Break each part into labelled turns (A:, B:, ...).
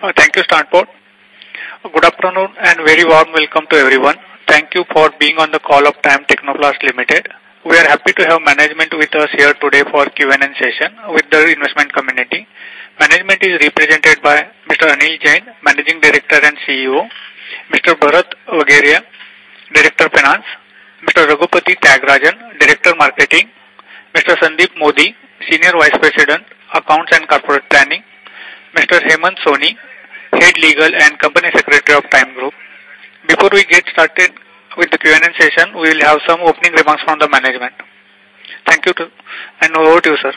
A: Uh, thank you, Stanford. Good afternoon and very warm welcome to everyone. Thank you for being on the call of Time Technoplast Limited. We are happy to have management with us here today for Q&A session with the investment community. Management is represented by Mr. Anil Jain, Managing Director and CEO, Mr. Bharat Vageria, Director Finance, Mr. Raghupati Tyagarajan, Director Marketing, Mr. Sandeep Modi, Senior Vice President, Accounts and Corporate Planning, Mr. Hemant Soni, Head Legal and Company Secretary of Time Group. Before we get started with the Q&A session, we will have some opening remarks from the management. Thank you, to, and over to you, sir.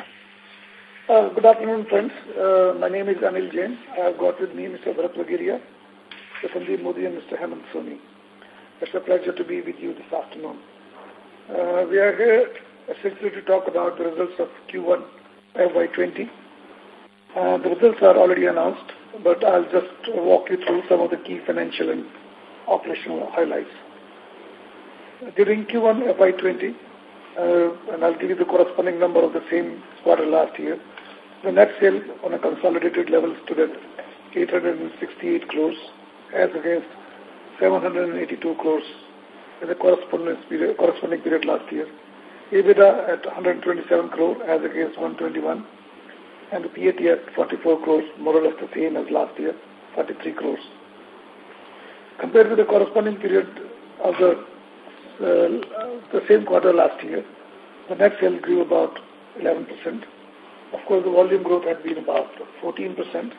B: Uh, good afternoon, friends. Uh, my name is Anil Jain. I have got with me Mr. Bharat Vageria, Mr. Sandeep Modi, and Mr. Hemant Soni. It's a pleasure to be with you this afternoon. Uh, we are here essentially to talk about the results of Q1 FY20 uh, the results are already announced, but I'll just walk you through some of the key financial and operational highlights. During Q1 FY20, uh, and I'll give you the corresponding number of the same quarter last year, the net sale on a consolidated level stood at 868 crores as against 782 crores in the corresponding period, corresponding period last year. EBITDA at 127 crore as against 121 and the PAT at 44 crores, more or less the same as last year, 43 crores. Compared to the corresponding period of the, uh, the same quarter last year, the net sales grew about 11%. Of course, the volume growth had been about 14%.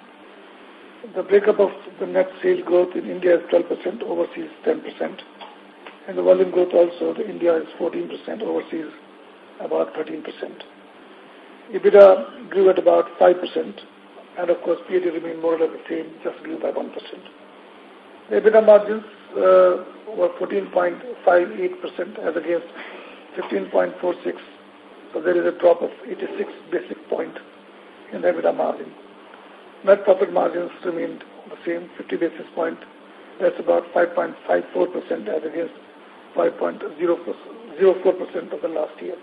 B: The breakup of the net sales growth in India is 12%, overseas 10%. And the volume growth also, India is 14%, overseas about 13%. EBITDA grew at about 5%, and of course PAT remained more or less the same, just grew by 1%. The EBITDA margins uh, were 14.58% as against 15.46, so there is a drop of 86 basic point in the EBITDA margin. Net profit margins remained the same, 50 basis point. That's about 5.54% as against 5.04% of the last year.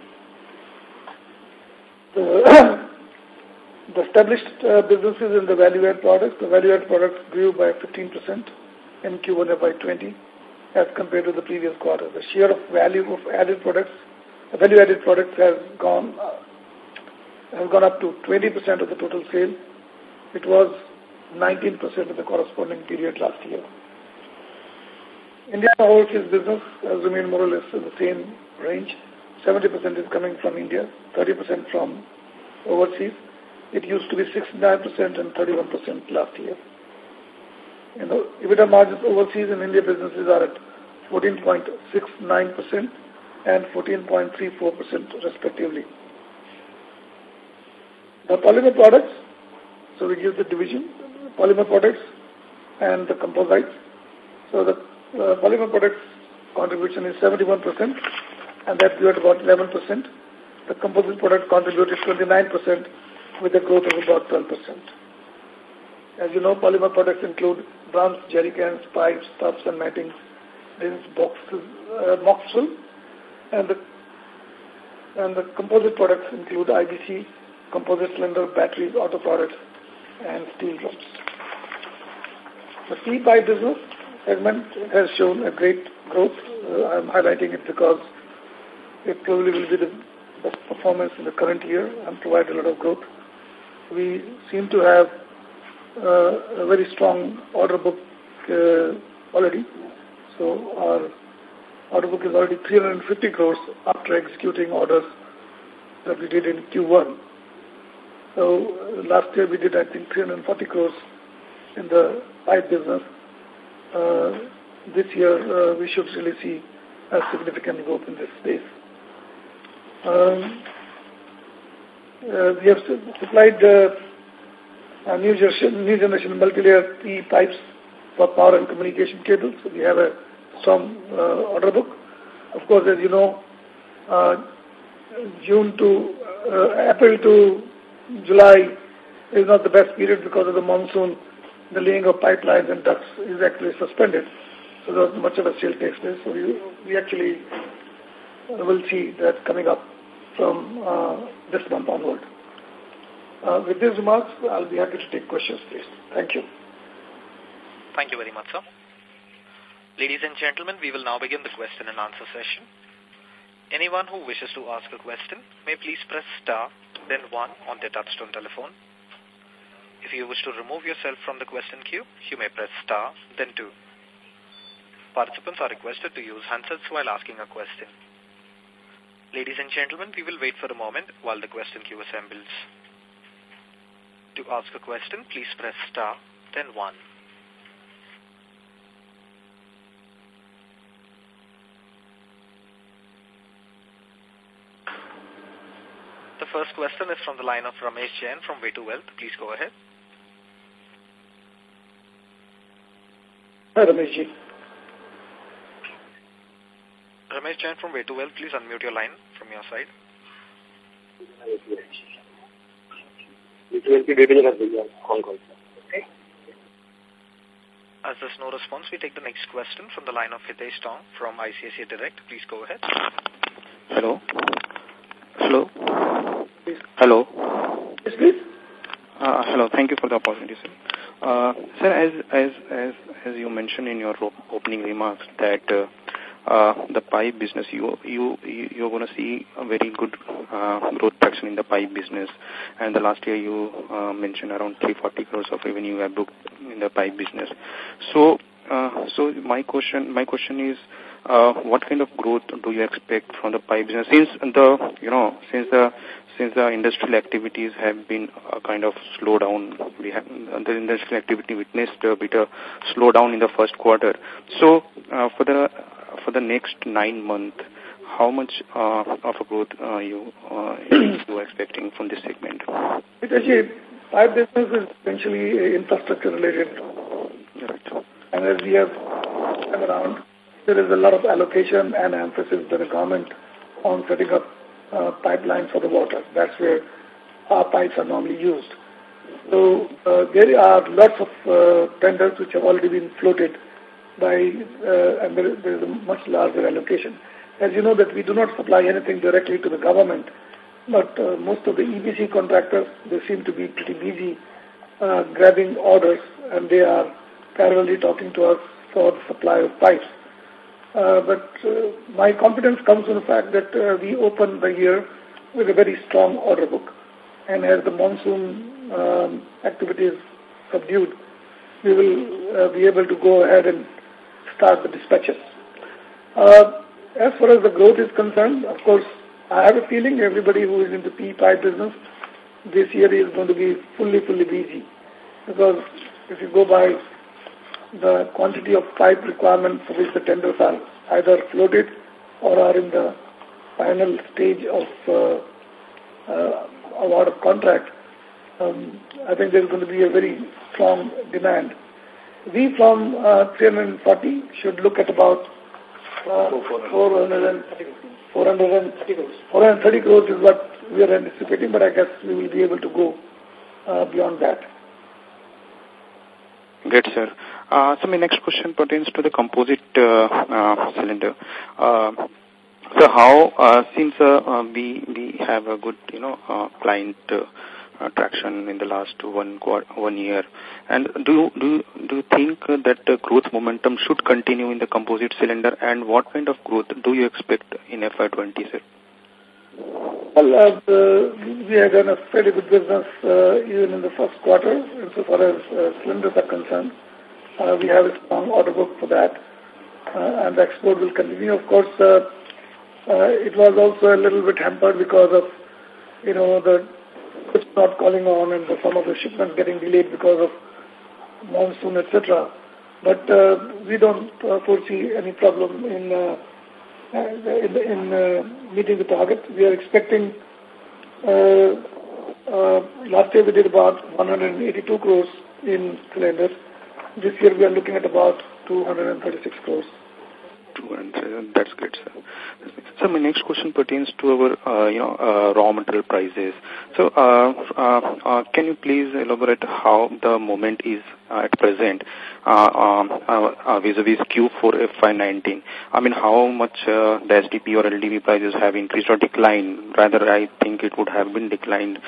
B: The, the established uh, businesses in the value-add products, the value-add products grew by 15% in Q1 FY20 as compared to the previous quarter. The share of value of added products, value-added products has gone uh, has gone up to 20% of the total sale. It was 19% in the corresponding period last year. India overseas business has remained more or less in the same range. 70% is coming from India, 30% from overseas. It used to be 69% and 31% last year. You know, EBITDA margins overseas and India businesses are at 14.69% and 14.34% respectively. The polymer products, so we give the division, polymer products and the composites. So the uh, polymer products contribution is 71% and that grew at about 11%. The composite product contributed 29% with a growth of about 12%. As you know, polymer products include drums, jerry cans, pipes, tubs and mattings, rings, boxes, uh, moxel, and the and the composite products include IBC, composite cylinder, batteries, auto products, and steel drums. The steel pipe business segment has shown a great growth. Uh, I'm highlighting it because it probably will be the best performance in the current year and provide a lot of growth. We seem to have uh, a very strong order book uh, already. So our order book is already 350 crores after executing orders that we did in Q1. So uh, last year we did, I think, 340 crores in the pipe business. Uh, this year uh, we should really see a significant growth in this space. Um, uh, we have supplied uh, new, generation, new generation multi-layer P pipes for power and communication cables. So we have a uh, order book. Of course, as you know, uh, June to uh, April to July is not the best period because of the monsoon. The laying of pipelines and ducts is actually suspended. So not much of a sale takes place. So we, we actually will see that coming up from uh, this month onward. Uh, with these remarks, I'll be happy to take questions, please. Thank you.
C: Thank you very much, sir. Ladies and gentlemen, we will now begin the question and answer session. Anyone who wishes to ask a question may please press star, then one on their touchtone telephone. If you wish to remove yourself from the question queue, you may press star, then two. Participants are requested to use handsets while asking a question. Ladies and gentlemen, we will wait for a moment while the question queue assembles. To ask a question, please press star, then one. The first question is from the line of Ramesh Jain from Way to Wealth. Please go ahead.
B: Hi, Ramesh Ji.
C: Ramesh Jain from Way to Wealth, please unmute your line from your side. As there's no response, we take the next question from the line of Hitesh Taunk from ICICI Direct. Please go ahead.
D: Hello. Hello. Hello.
B: Yes, please.
D: Uh, hello. Thank you for the opportunity, sir. Uh, sir, as, as, as, as you mentioned in your opening remarks that uh, uh, the pipe business, you, you, you're going to see a very good uh, growth traction in the pipe business. And the last year you uh, mentioned around 340 crores of revenue have booked in the pipe business. So, uh, so my question, my question is, uh, what kind of growth do you expect from the pipe business since the you know since the since the industrial activities have been uh, kind of slow down we have the industrial activity witnessed a bit of slowdown in the first quarter so uh, for the for the next nine months how much uh, of a growth uh, you uh, you are expecting from this segment
B: Actually, pipe business is essentially infrastructure related
D: right.
B: and as we have come around there is a lot of allocation and emphasis by the government on setting up uh, pipelines for the water. That's where our pipes are normally used. So uh, there are lots of uh, tenders which have already been floated by, uh, and there, there is a much larger allocation. As you know that we do not supply anything directly to the government, but uh, most of the EPC contractors, they seem to be pretty busy uh, grabbing orders and they are parallelly talking to us for the supply of pipes. Uh, but uh, my confidence comes from the fact that uh, we open the year with a very strong order book. And as the monsoon um, activity subdued, we will uh, be able to go ahead and start the dispatches. Uh, as far as the growth is concerned, of course, I have a feeling everybody who is in the PE pipe business this year is going to be fully, fully busy. Because if you go by the quantity of pipe requirement for which the tenders are either floated or are in the final stage of uh, uh, award of contract, um, I think there's going to be a very strong demand. We from uh, 340 should look at about uh, 430 crores. 430 crores is what we are anticipating, but I guess we will be able to go uh, beyond that.
D: Great, sir. Uh, so my next question pertains to the composite uh, uh, cylinder. Uh, so how, uh, since uh, uh, we we have a good, you know, uh, client uh, traction in the last one one year, and do you, do you, do you think that the growth momentum should continue in the composite cylinder, and what kind of growth do you expect in FY20, sir?
B: Well, uh, we have done a fairly good business uh, even in the first quarter, insofar as uh, cylinders are concerned. Uh, we have a strong order book for that, uh, and the export will continue. Of course, uh, uh, it was also a little bit hampered because of, you know, the it's not calling on and some of the shipments getting delayed because of monsoon, etc. But uh, we don't uh, foresee any problem in uh, in, in uh, meeting the target. We are expecting, uh, uh, last year we did about 182 crores in cylinders. This year we are looking at about 236 crores.
D: True, and uh, that's great, sir. So my next question pertains to our, uh, you know, uh, raw material prices. So, uh, uh, uh, can you please elaborate how the moment is at present uh, um, uh, uh, vis-a-vis Q4 FY19? I mean, how much the HDPE or LDPE prices have increased or declined? Rather, I think it would have been declined.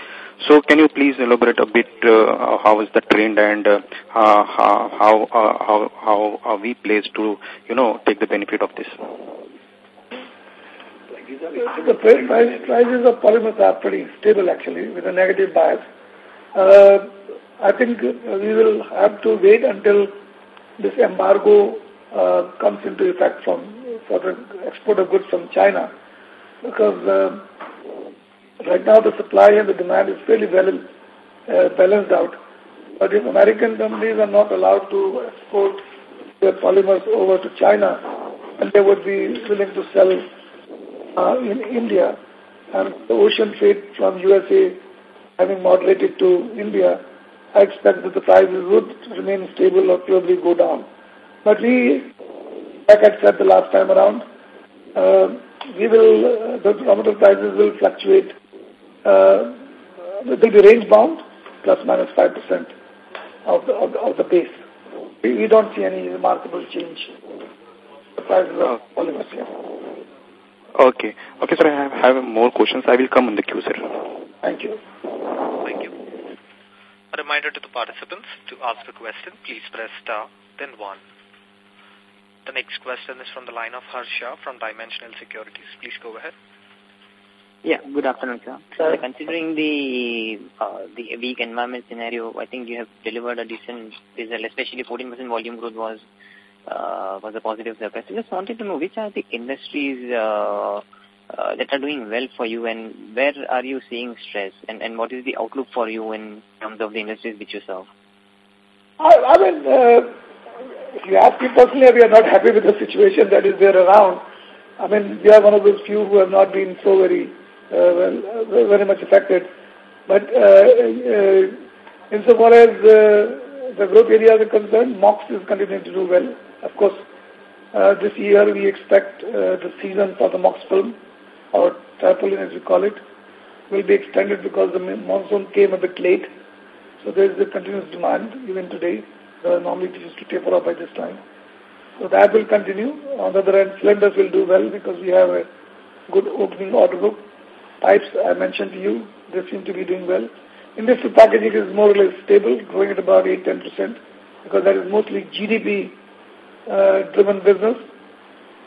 D: So, can you please elaborate a bit how is the trend and how how how how are we placed to you know take the benefit of this?
B: The price, prices of polymers are pretty stable actually with a negative bias. I think we will have to wait until this embargo uh, comes into effect from for the export of goods from China, because uh, right now the supply and the demand is fairly well uh, balanced out. But if American companies are not allowed to export their polymers over to China, and they would be willing to sell uh, in India, and the ocean freight from USA having moderated to India, I expect that the prices would remain stable or probably go down. But we, like I said the last time around, uh, we will, uh, the raw material prices will fluctuate. Uh, they'll be range bound, plus minus 5% of the, of the, of the base. We, we don't see any remarkable change. The prices of polymers here.
D: Okay. Okay, sir, I have, have more questions. I will come in the queue, sir.
B: Thank you.
C: A reminder to the participants to ask a question, please press star, then one. The next question is from the line of Harsha from Dimensional Securities. Please go ahead.
E: Yeah, good afternoon, sir. So considering the uh, the weak environment scenario, I think you have delivered a decent result, especially 14% volume growth was uh, was a positive surprise. I just wanted to know which are the industries uh, uh, that are doing well for you and where are you seeing stress and, and what is the outlook for you in terms of the industries which you serve?
B: I, I mean, uh, if you ask me personally, we are not happy with the situation that is there around. I mean, we are one of those few who have not been so very, uh, well, uh, very much affected. But uh, uh, insofar as uh, the growth areas are concerned, MOX is continuing to do well. Of course, uh, this year we expect uh, the season for the MOX film or tarpaulin as we call it, will be extended because the monsoon came a bit late. So there is a continuous demand even today. Uh, normally it used to taper off by this time. So that will continue. On the other hand, cylinders will do well because we have a good opening order book. Pipes, I mentioned to you, they seem to be doing well. Industrial packaging is more or less stable, growing at about 8-10% because that is mostly GDP-driven uh, business.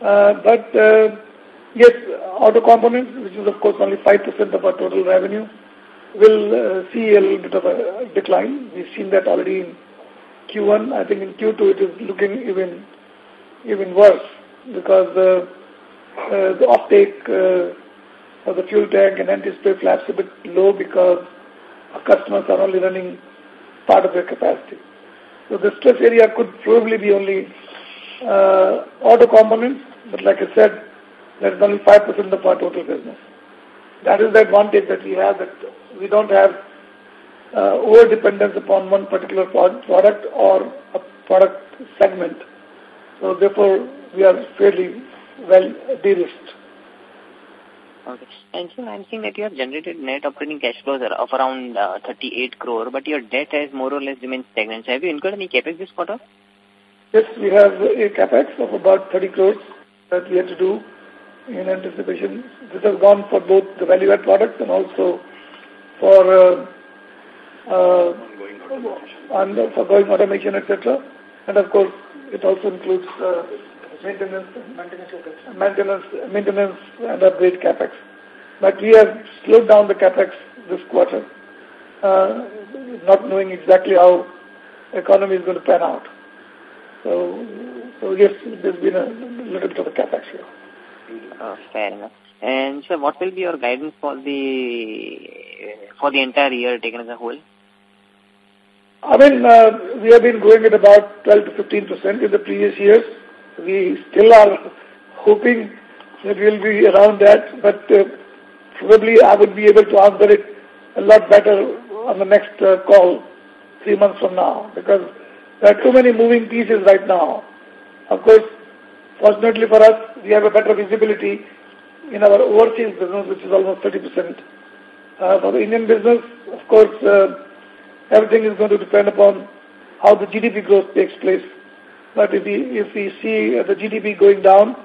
B: Uh, but uh, Yes, auto components, which is of course only 5% of our total revenue, will uh, see a little bit of a decline. We've seen that already in Q1. I think in Q2 it is looking even even worse because uh, uh, the offtake uh, for the fuel tank and anti-spray flaps a bit low because our customers are only running part of their capacity. So the stress area could probably be only uh, auto components, but like I said, that is only 5% of our total business. That is the advantage that we have that we don't have uh, over-dependence upon one particular product or a product segment. So therefore, we are fairly well de-risked.
E: Okay. And so I'm seeing that you have generated net operating cash flows of around uh, 38 crore, but your debt has more or less remained stagnant. So have you incurred any capex this quarter?
B: Yes, we have a capex of about 30 crores that we had to do in anticipation. This has gone for both the value-add products and also for uh, uh, and for going automation, etc. And of course, it also includes uh, maintenance, maintenance, maintenance, and upgrade capex. But we have slowed down the capex this quarter, uh, not knowing exactly how economy is going to pan out. So, so yes, there's been a little bit of a capex here.
E: Uh, fair enough. And so what will be your guidance for the for the entire year taken as a whole?
B: I mean, uh, we have been growing at about 12 to 15 percent in the previous years. We still are hoping that we'll be around that, but uh, probably I would be able to answer it a lot better on the next uh, call three months from now because there are too many moving pieces right now. Of course, Fortunately for us, we have a better visibility in our overseas business, which is almost 30%. Uh, for the Indian business, of course, uh, everything is going to depend upon how the GDP growth takes place. But if we, if we see the GDP going down,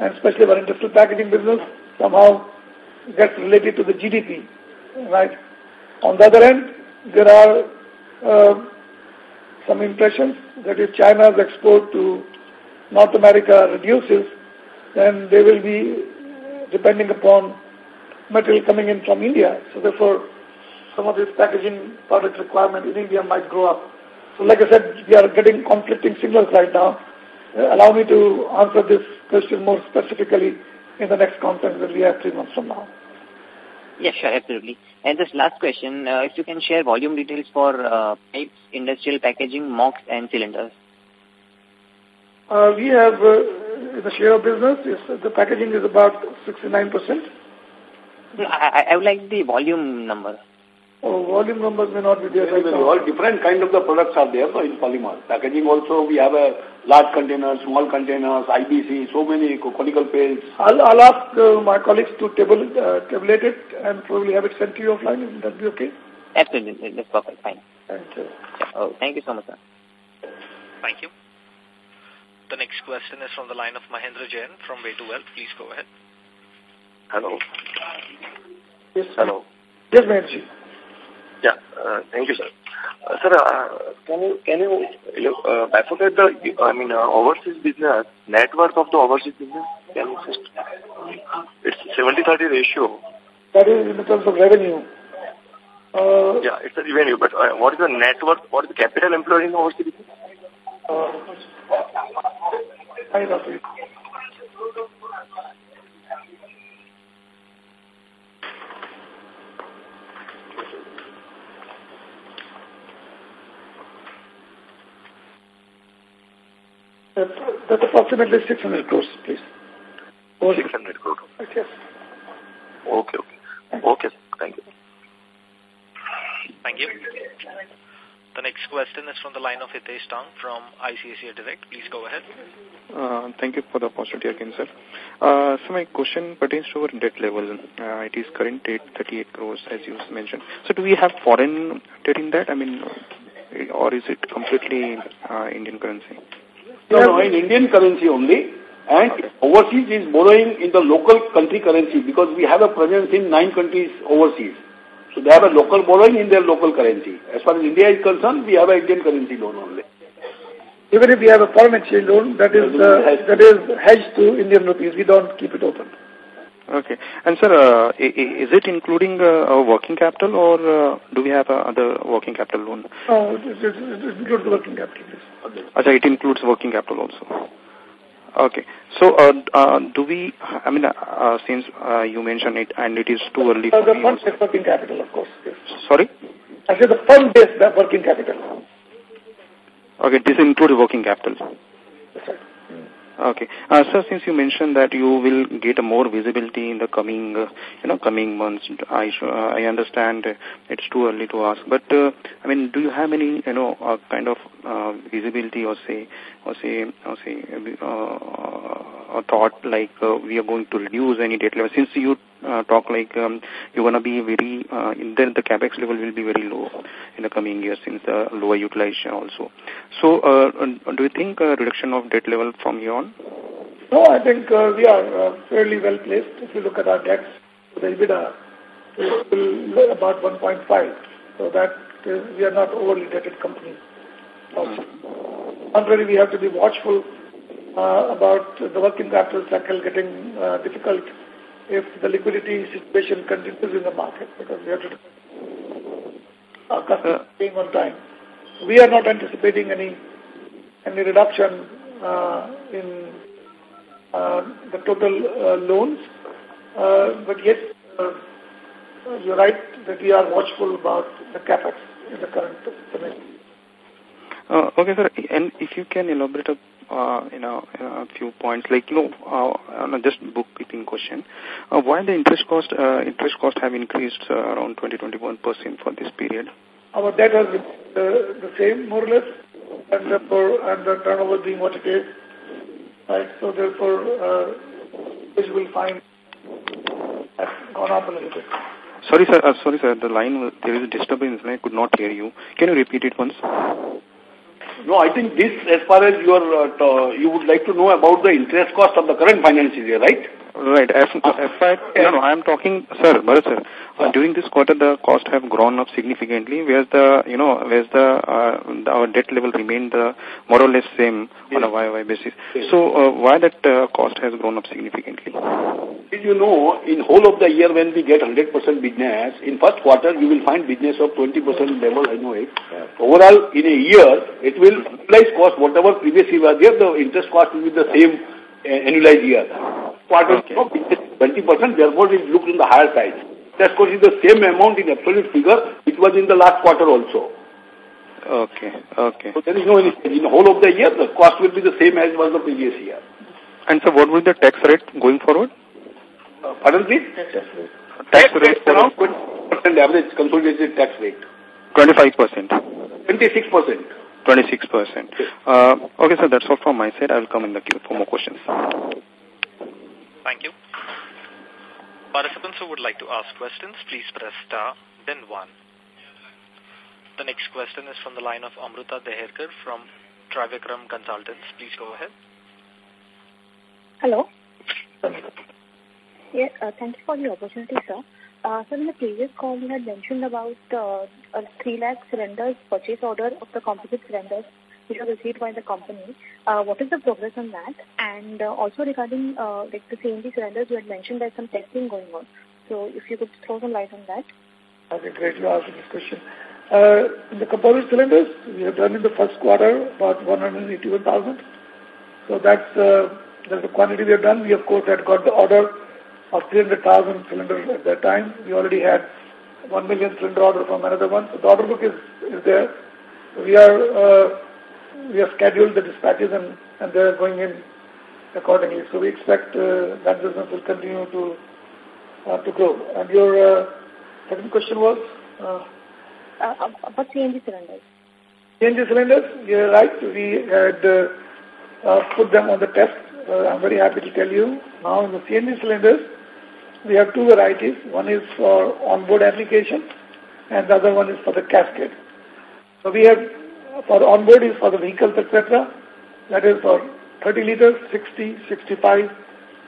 B: and especially our industrial packaging business somehow gets related to the GDP, right? On the other end, there are uh, some impressions that if China's export to North America reduces, then they will be depending upon material coming in from India. So therefore, some of this packaging product requirement in India might grow up. So like I said, we are getting conflicting signals right now. Uh, allow me to answer this question more specifically in the next conference that we have three months from now.
E: Yes, sure, absolutely. And this last question, uh, if you can share volume details for uh, pipes, industrial packaging, MOX, and cylinders.
B: Uh, we have uh, the share of business, is, the packaging is about 69%.
E: I, I would like the volume number.
B: Oh, volume numbers may not be there
F: right now. All different kind of the products are there in polymer. Packaging also, we have a large containers, small containers, IBC, so many conical pails.
B: I'll, I'll ask uh, my colleagues to table, uh, tabulate it and probably have it sent to you offline. Would that be okay?
E: Absolutely. That's perfect. Fine.
B: Thank you.
E: Oh, thank you so much, sir.
C: Thank you. The next question is from the line of Mahendra Jain from Way to Wealth. Please go ahead.
G: Hello.
B: Yes.
G: Hello.
B: Yes, Mahendra.
G: Yeah, uh, thank you, sir. Uh, sir, uh, can you can you uh, bifurcate the I mean uh, overseas business net worth of the overseas business? Can you just it's 70-30 ratio.
B: That is in terms of revenue. Uh,
G: yeah, it's the revenue, but uh, what is the net worth? What is the capital employed in overseas business?
B: Uh, I That's, that's approximately 600 crores, please.
G: 600 crores.
B: Yes.
G: Okay, okay. Okay, thank you.
C: Thank you. The next question is from the line of Hitesh Taunk from ICICI Direct. Please go ahead.
D: Uh, thank you for the opportunity again, sir. Uh, so my question pertains to our debt level. Uh, it is current at 38 crores, as you mentioned. So do we have foreign debt in that? I mean, or is it completely uh, Indian currency?
F: No, no, in Indian currency only. And okay. overseas is borrowing in the local country currency because we have a presence in nine countries overseas. So they have a local borrowing in their local currency. As far as India is concerned, we have an Indian currency loan only.
B: Even if we have a foreign exchange loan, that is uh, that is hedged to Indian rupees. We don't keep it open.
D: Okay. And sir, uh, is it including uh, working capital or uh, do we have uh, other working capital loan?
B: No, it, it, it includes working capital. Yes.
D: Okay, it includes working capital also. Okay. So, uh, uh, do we, I mean, uh, since uh, you mentioned it and it is too early
B: uh,
D: for
B: the fund based working capital, of course. Yes.
D: Sorry?
B: I said the fund based working capital.
D: Okay, this includes working capital.
B: That's right.
D: Okay. Uh, sir, since you mentioned that you will get more visibility in the coming, uh, you know, coming months, I uh, I understand it's too early to ask, but uh, I mean, do you have any, you know, uh, kind of uh, visibility or say, or say, or say, uh, thought like uh, we are going to reduce any debt level? Since you uh, talk like um, you're going to be very, uh, then the capex level will be very low in the coming years since the lower utilization also. So, uh, do you think a reduction of debt level from here on?
B: No, I think uh, we are uh, fairly well placed. If you look at our debts, the EBITDA is about 1.5. So that is, we are not overly debted company. Also. Contrary, we have to be watchful uh, about the working capital cycle getting uh, difficult if the liquidity situation continues in the market because we have to our customers uh, paying on time. We are not anticipating any any reduction uh, in uh, the total uh, loans, uh, but yes, uh, you're right that we are watchful about the capex in the current semester.
D: Uh, okay, sir. And if you can elaborate a uh, you know, a few points, like, you know, uh, just bookkeeping question. Uh, why the interest cost, uh, interest cost have increased uh, around 20-21% for this period?
B: Our debt has been uh, the same, more or less, and therefore, and the turnover being what it is. right? So therefore, uh, which will find has gone up a little bit.
D: Sorry, sir. Uh, sorry, sir. The line, there is a disturbance. I could not hear you. Can you repeat it once?
F: No, I think this, as far as your, uh, you would like to know about the interest cost of the current financial year, right?
D: Right. As, as fact, no, no, I am talking, sir, Bharat sir. Uh, during this quarter, the cost have grown up significantly. Whereas the, you know, whereas the, uh, the our debt level remained uh, more or less same yes. on a YY basis. Yes. So, uh, why that uh, cost has grown up significantly?
F: You know, in whole of the year when we get 100% business, in first quarter you will find business of 20% level, I know it. Yeah. Overall, in a year, it will annualize cost, whatever previous year was there, the interest cost will be the same uh, annualized year quarter okay. of 20%, therefore it looked in the higher side. That course is the same amount in absolute figure which was in the last quarter also.
D: Okay, okay.
F: So there is no any In whole of the year, the cost will be the same as was the previous year.
D: And so what will be the tax rate going forward?
F: Uh, pardon please?
B: Tax rate.
F: Tax, tax rate around 20% average consolidated tax rate.
D: 25%?
F: 26%.
D: 26%. Uh, okay, sir, that's all from my side. I will come in the queue for more questions.
C: Thank you. Participants who would like to ask questions, please press star, then one. The next question is from the line of Amruta Deherkar from Trivikram Consultants. Please go ahead.
H: Hello. Yes, uh, thank you for the opportunity, sir. Uh, so in the previous call, you had mentioned about uh, a 3 lakh cylinders purchase order of the composite cylinders which was received by the company. Uh, what is the progress on that? And uh, also regarding uh, like the CNG cylinders, you had mentioned there's some testing going on. So if you could throw some light on that.
B: Okay, great. You asked this question. Uh, in the composite cylinders, we have done in the first quarter about 181,000. So that's, uh, that's the quantity we have done. We, of course, had got the order of 300,000 cylinders at that time. We already had 1 million cylinder order from another one. So the order book is, is there. We are uh, we have scheduled the dispatches and, and they are going in accordingly. So we expect uh, that business will continue to uh, to grow. And your uh, second question was?
H: Uh, uh, about CNG cylinders.
B: CNG cylinders, you're right. We had uh, uh, put them on the test. Uh, I'm very happy to tell you. Now in the CNG cylinders, we have two varieties. One is for onboard application and the other one is for the cascade. So we have for onboard is for the vehicles, etc. That is for 30 liters, 60, 65,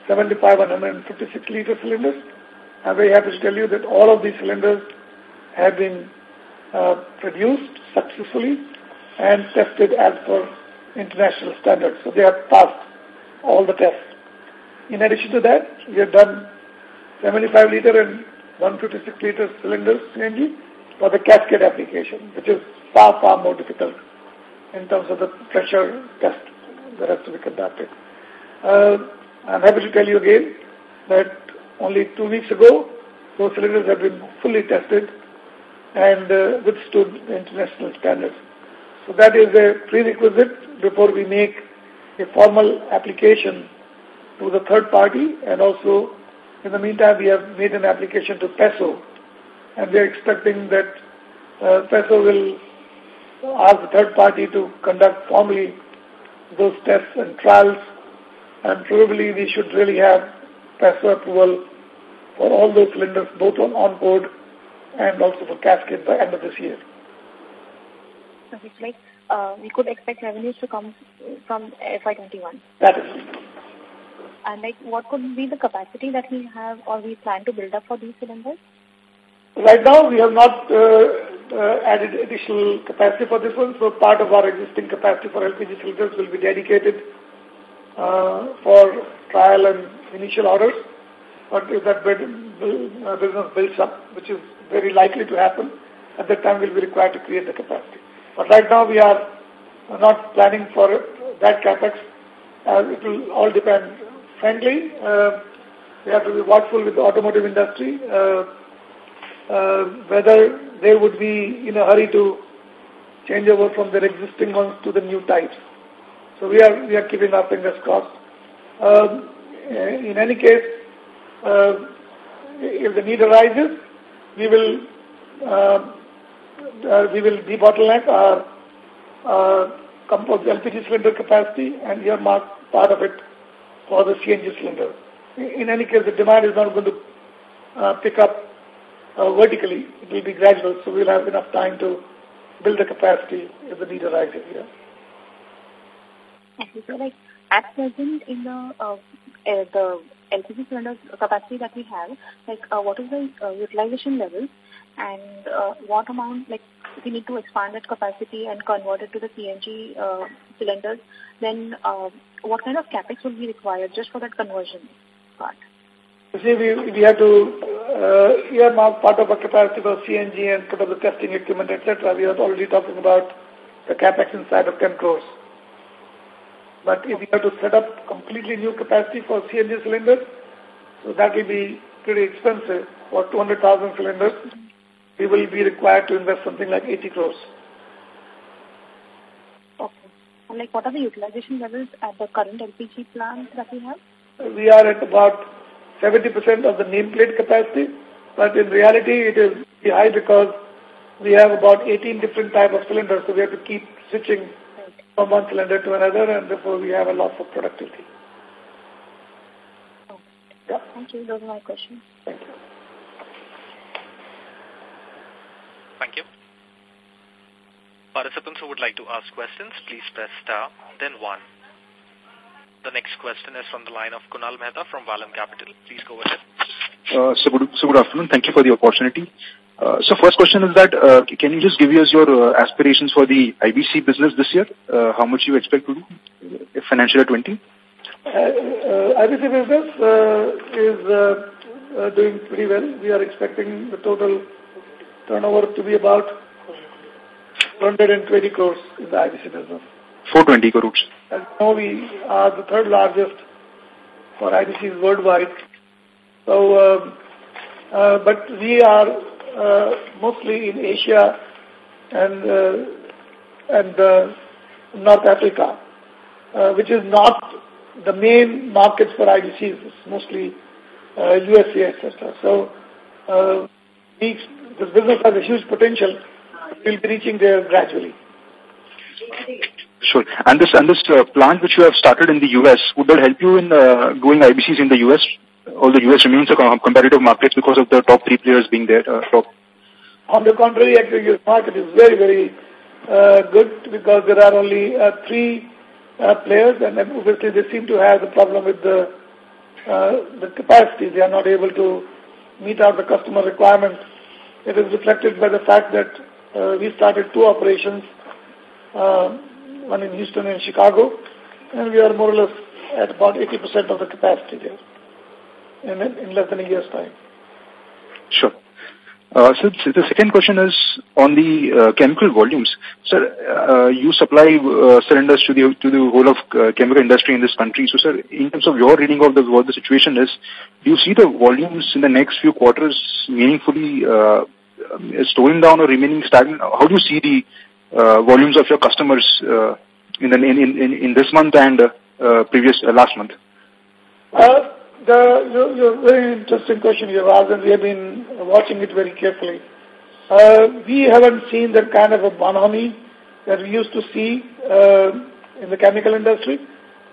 B: 75 and 156 liter cylinders. I'm very happy to tell you that all of these cylinders have been uh, produced successfully and tested as per international standards. So they have passed all the tests. In addition to that, we have done 75 liter and 156 liter cylinders CNG for the cascade application, which is far, far more difficult in terms of the pressure test that has to be conducted. Uh, I'm happy to tell you again that only two weeks ago, those cylinders have been fully tested and uh, withstood the international standards. So that is a prerequisite before we make a formal application to the third party and also in the meantime we have made an application to PESO and we are expecting that uh, PESO will ask the third party to conduct formally those tests and trials and probably we should really have PESO approval for all those cylinders both on onboard and also for cascade by end of this year.
H: So it's like uh, we could expect revenues to come from FY21.
B: That is.
H: And like what could be the capacity that we have or we plan to build up for these cylinders?
B: Right now, we have not uh, uh, added additional capacity for this one, so part of our existing capacity for LPG cylinders will be dedicated uh, for trial and initial orders. But if that uh, business builds up, which is very likely to happen, at that time we'll be required to create the capacity. But right now we are not planning for that capex. Uh, it will all depend. Frankly, uh, we have to be watchful with the automotive industry. Uh, uh, whether they would be in a hurry to change over from their existing ones to the new types. So we are we are keeping our fingers crossed. Um, in any case, if the need arises, we will we will debottleneck our uh, LPG cylinder capacity and earmark part of it for the CNG cylinder. In any case, the demand is not going to uh, pick up uh, vertically. It will be gradual, so we'll have enough time to build the capacity if the need arises here.
H: Okay, so like at present in the uh, uh, the LPG cylinder capacity that we have, like uh, what is the uh, utilization level and uh, what amount, like we need to expand that capacity and convert it to the CNG uh, cylinders, then uh, what kind of capex will be required just for that conversion part?
B: You see, we, we have to uh, earmark part of our capacity for CNG and put up the testing equipment, etc. We are already talking about the capex inside of 10 crores. But if we have to set up completely new capacity for CNG cylinders, so that will be pretty expensive. For 200,000 cylinders, we will be required to invest something like 80 crores.
H: Okay. And like what are the utilization levels at the current LPG plant that we have?
B: We are at about 70% of the nameplate capacity, but in reality it is high because we have about 18 different type of cylinders, so we have to keep switching right. from one cylinder to another, and therefore we have a loss of productivity.
H: Okay. Yeah. Thank you. Those are my questions.
B: Thank you.
C: Thank you. Participants who would like to ask questions, please press star, then one. The next question is from the line of Kunal Mehta from Vallum Capital. Please go ahead.
I: Uh, so, good, so good afternoon. Thank you for the opportunity. Uh, so first question is that, uh, can you just give us your uh, aspirations for the IBC business this year? Uh, how much you expect to do, uh, financial year 20?
B: Uh, uh, IBC business uh, is uh, uh, doing pretty well. We are expecting the total turnover to be about 120 crores in the IBC business.
I: 420 crores.
B: And know, we are the third largest for IBCs worldwide. So, um, uh, but we are uh, mostly in Asia and uh, and uh, North Africa, uh, which is not the main markets for IBCs. It's mostly uh, USA, etc. So, uh, we, this business has a huge potential. We'll be reaching there gradually.
I: Sure. And this and this uh, plant which you have started in the U.S., would that help you in uh, growing IBCs in the U.S.? All the U.S. remains a competitive market because of the top three players being there. Uh, top.
B: On the contrary, actually, U.S. market is very, very uh, good because there are only uh, three uh, players, and obviously they seem to have the problem with the uh, the capacity. They are not able to meet out the customer requirements. It is reflected by the fact that uh, we started two operations. Uh, one in Houston and Chicago, and we are more or less at about 80% of the capacity there in, in less than a year's time.
I: Sure. Uh, so the second question is on the uh, chemical volumes. Sir, uh, you supply uh, cylinders to the to the whole of uh, chemical industry in this country. So, sir, in terms of your reading of the, what the situation is, do you see the volumes in the next few quarters meaningfully uh, slowing down or remaining stagnant? How do you see the uh, volumes of your customers uh, in, the, in, in, in this month and uh, previous last month?
B: Uh, the, your, your very interesting question you have asked, and we have been watching it very carefully. Uh, we haven't seen that kind of a bonhomie that we used to see uh, in the chemical industry.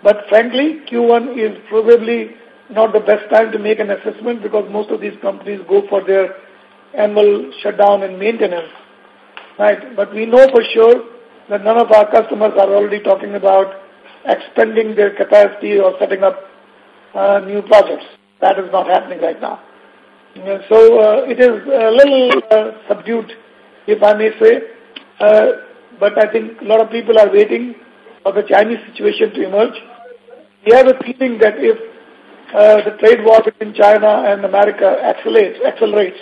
B: But frankly, Q1 is probably not the best time to make an assessment because most of these companies go for their annual shutdown and maintenance. Right. But we know for sure that none of our customers are already talking about expanding their capacity or setting up uh, new projects. That is not happening right now. So uh, it is a little uh, subdued, if I may say. Uh, but I think a lot of people are waiting for the Chinese situation to emerge. We have a feeling that if uh, the trade war between China and America accelerates, accelerates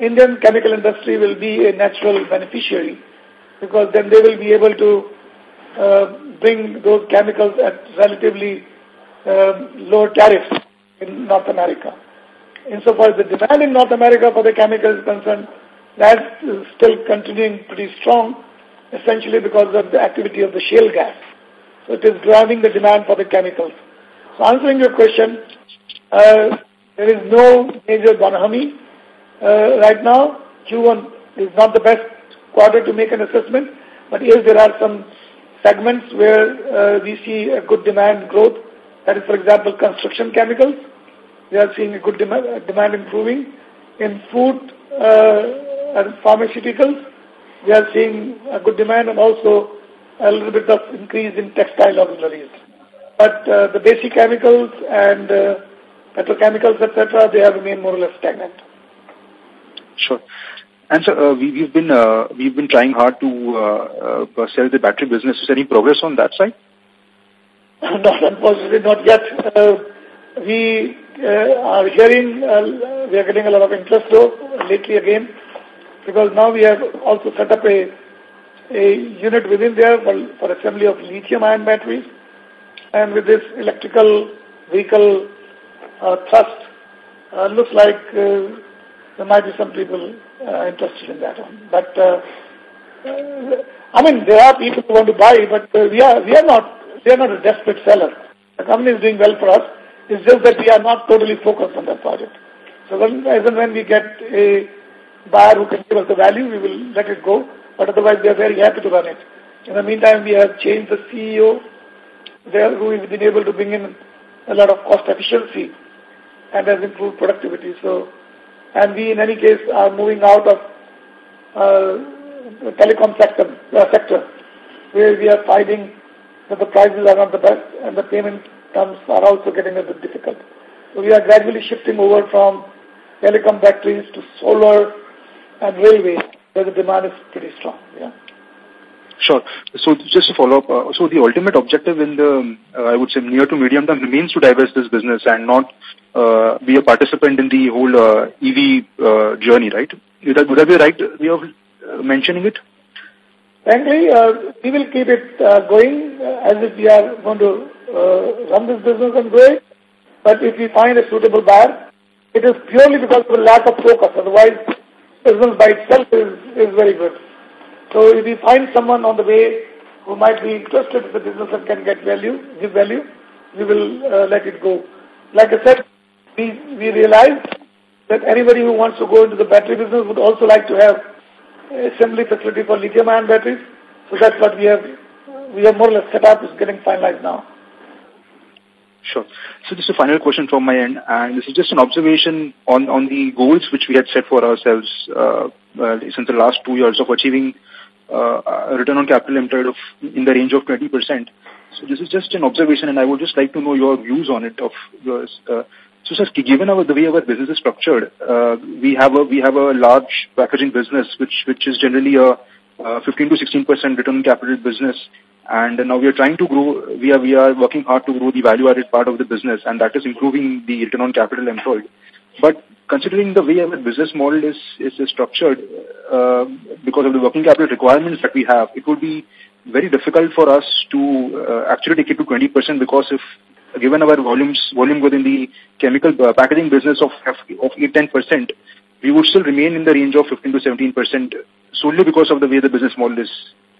B: Indian chemical industry will be a natural beneficiary because then they will be able to uh, bring those chemicals at relatively uh, lower tariffs in North America. Insofar as the demand in North America for the chemicals is concerned, that is still continuing pretty strong, essentially because of the activity of the shale gas. So it is driving the demand for the chemicals. So answering your question, uh, there is no major bonhomie uh, right now, Q1 is not the best quarter to make an assessment, but yes, there are some segments where uh, we see a good demand growth. That is, for example, construction chemicals. We are seeing a good demand, uh, demand improving. In food uh, and pharmaceuticals, we are seeing a good demand and also a little bit of increase in textile auxiliaries. But uh, the basic chemicals and uh, petrochemicals, etc., they have remained more or less stagnant.
I: Sure. And so uh, we, we've been uh, we've been trying hard to uh, uh, sell the battery business. Is there any progress on that side?
B: not unfortunately, not yet. Uh, we uh, are hearing uh, we are getting a lot of interest though lately again because now we have also set up a a unit within there for, for assembly of lithium-ion batteries, and with this electrical vehicle uh, thrust, uh, looks like uh, there might be some people uh, interested in that one. But uh, uh, I mean, there are people who want to buy, but uh, we are we are not we are not a desperate seller. The company is doing well for us. It's just that we are not totally focused on that project. So when, as and when we get a buyer who can give us the value, we will let it go. But otherwise, we are very happy to run it. In the meantime, we have changed the CEO there who has been able to bring in a lot of cost efficiency and has improved productivity. So and we in any case are moving out of uh, the telecom sector, uh, sector where we are finding that the prices are not the best and the payment terms are also getting a bit difficult. So we are gradually shifting over from telecom batteries to solar and railway where the demand is pretty strong. Yeah.
I: Sure. So just to follow up, uh, so the ultimate objective in the, uh, I would say, near to medium term remains to divest this business and not uh, be a participant in the whole uh, EV uh, journey, right? Would that, be right way of uh, mentioning it?
B: Frankly, we will keep it going as if we are going to run this business and grow it. But if we find a suitable buyer, it is purely because of lack of focus. Otherwise, business by itself is, is very good. So if we find someone on the way who might be interested in the business and can get value, give value, we will uh, let it go. Like I said, we, we realize that anybody who wants to go into the battery business would also like to have assembly facility for lithium-ion batteries. So that's what we have, we have more or less set up, is getting finalized now.
I: Sure. So this is a final question from my end, and this is just an observation on, on the goals which we had set for ourselves uh, uh, since the last two years of achieving return on capital employed of in the range of 20%. So this is just an observation, and I would just like to know your views on it. Of yours. Uh, so, sir, given our, the way our business is structured, uh, we have a we have a large packaging business, which which is generally a uh, 15 to 16 percent return on capital business, and now we are trying to grow. We are we are working hard to grow the value-added part of the business, and that is improving the return on capital employed. But considering the way our business model is, is, structured, uh, because of the working capital requirements that we have, it would be very difficult for us to uh, actually take it to 20% because if given our volumes, volume within the chemical uh, packaging business of, of 8-10%, we would still remain in the range of 15 to 17% solely because of the way the business model is.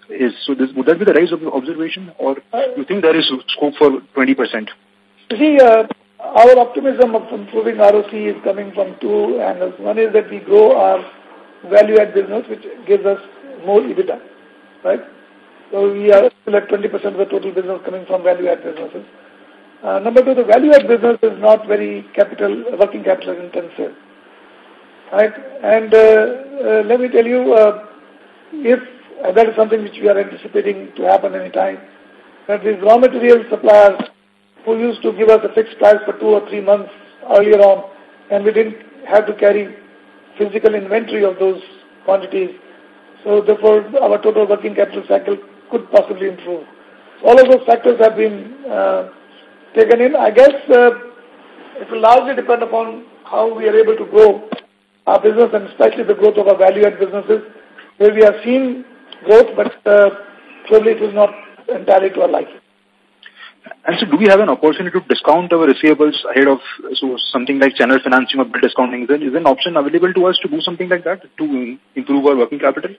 I: is. So this, would that be the rise of observation or you think there is scope for 20%?
B: See, uh, our optimism of improving ROC is coming from two angles. One is that we grow our value-add business, which gives us more EBITDA, right? So we are still at 20% of the total business coming from value-add businesses. Uh, number two, the value-add business is not very capital, working capital intensive, right? And uh, uh, let me tell you, uh, if that is something which we are anticipating to happen anytime, that these raw material suppliers who used to give us a fixed price for two or three months earlier on, and we didn't have to carry physical inventory of those quantities. So therefore, our total working capital cycle could possibly improve. All of those factors have been uh, taken in. I guess uh, it will largely depend upon how we are able to grow our business and especially the growth of our value-add businesses, where we have seen growth, but uh, probably it was not entirely to our liking.
I: And so do we have an opportunity to discount our receivables ahead of so something like channel financing or bill discounting? Is there, is there an option available to us to do something like that to improve our working capital?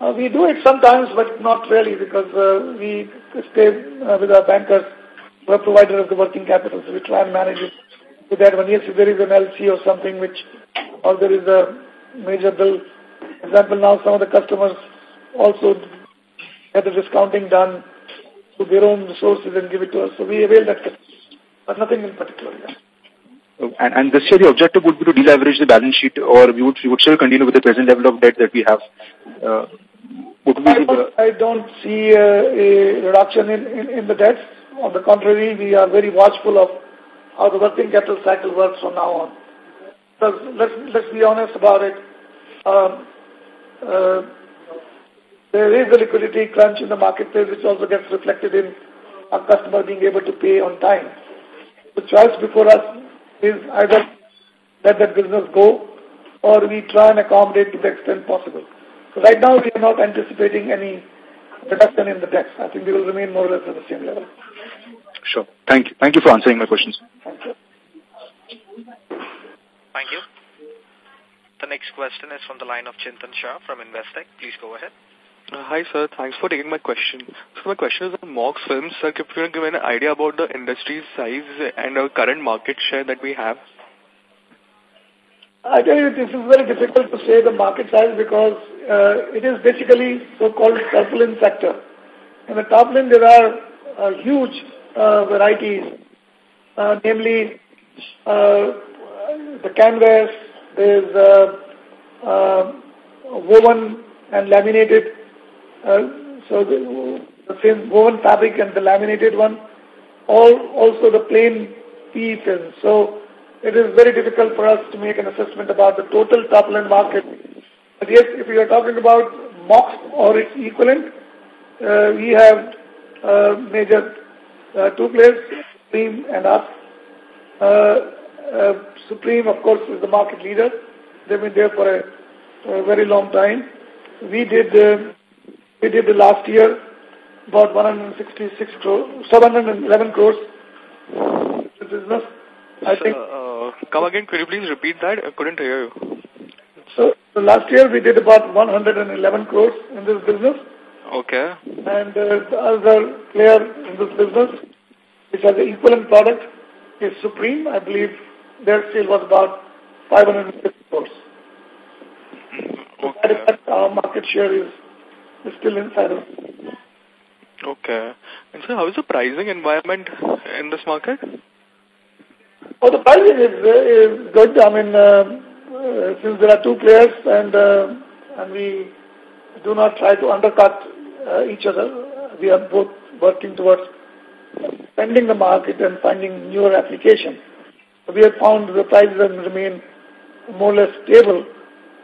B: Uh, we do it sometimes, but not really because uh, we stay uh, with our bankers who are provider of the working capital. So we try and manage it with that one. Yes, if there is an LC or something which, or there is a major bill. For example, now some of the customers also get the discounting done to their own resources and give it to us. So we avail that, but nothing in particular. Yeah.
I: And, and this year the objective would be to deleverage the balance sheet or we would, we would still continue with the present level of debt that we have? Uh,
B: I, don't, I don't see a, a reduction in, in, in the debt. On the contrary, we are very watchful of how the working capital cycle works from now on. Because let's, let's be honest about it. Um, uh, there is a liquidity crunch in the marketplace which also gets reflected in our customer being able to pay on time. The choice before us is either let that business go or we try and accommodate to the extent possible. So right now we are not anticipating any reduction in the debt. I think we will remain more or less at the same level.
I: Sure. Thank you. Thank you for answering my questions.
B: Thank you.
C: Thank you. The next question is from the line of Chintan Shah from Investec. Please go ahead.
J: Uh, hi, sir. Thanks for taking my question. So my question is on Mox Films. Sir, if you can give an idea about the industry size and our current market share that we have?
B: I tell you, this is very difficult to say the market size because uh, it is basically so-called tarpaulin sector. In the tarpaulin, there are uh, huge uh, varieties, uh, namely uh, the canvas, there's woven and laminated, so the, the same woven fabric and the laminated one, all also the plain PE film. So it is very difficult for us to make an assessment about the total tarpaulin market. But yes, if we are talking about MOX or its equivalent, uh, we have uh, major uh, two players, Supreme and us. Uh, uh, Supreme, of course, is the market leader. They've been there for a, a very long time. We did uh, we did the last year about 166 crores, 711 crores business. I think.
J: Uh, come again, could you please repeat that? I couldn't hear you.
B: So, so last year we did about 111 crores in this business.
J: Okay.
B: And uh, the other player in this business, which has the equivalent product, is Supreme. I believe their sale was about 550 crores.
J: Okay.
B: So our market share is, is still inside of.
J: Okay. And so how is the pricing environment in this market?
B: Oh, the pricing is, is good. I mean, uh, uh, since there are two players and uh, and we do not try to undercut uh, each other, we are both working towards spending the market and finding newer applications. We have found the prices have remain more or less stable.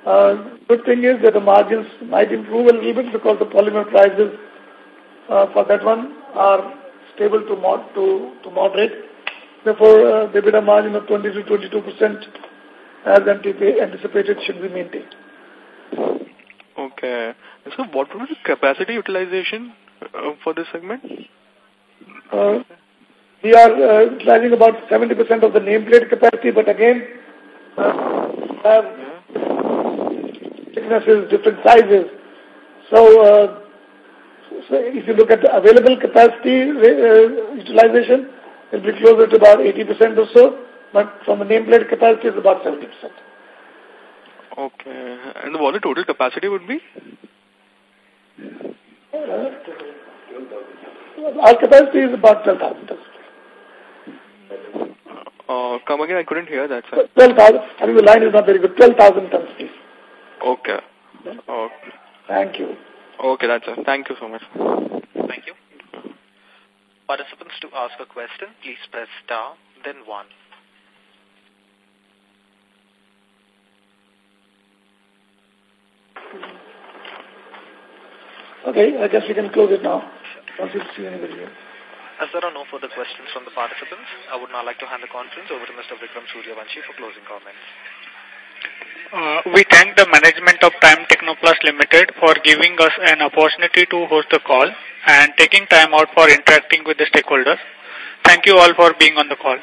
B: Uh, good thing is that the margins might improve a little bit because the polymer prices uh, for that one are stable to mod to to moderate. Therefore, uh, the EBITDA margin of 20 to 22 percent, as anticipated, should be maintained.
J: Okay. So, what would be the capacity utilization uh, for this segment?
B: Uh, we are uh, utilizing about 70 percent of the nameplate capacity, but again, uh, have thicknesses, different sizes. So, uh, so if you look at the available capacity uh, utilization, it will be closer to about 80% or so, but from the nameplate capacity, it's about 70%.
J: Okay. And what the total capacity would be?
B: Uh, our capacity is about 12,000 tons.
J: Uh, come again, I couldn't hear that, sir.
B: 12,000. I think the line is not very good. 12,000 tons, please.
J: Okay. Okay.
B: Thank you.
J: Okay, that's it. Thank you so much.
C: Thank you. Participants to ask a question, please press star, then one.
B: Okay, I guess we can close it now. Once you see anybody else.
C: As there are no further questions from the participants, I would now like to hand the conference over to Mr. Vikram Suryavanshi for closing comments.
A: Uh, we thank the management of Time Technoplast Limited for giving us an opportunity to host the call and taking time out for interacting with the stakeholders. Thank you all for being on the call.